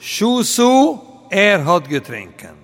Schusu, er hat getrinken.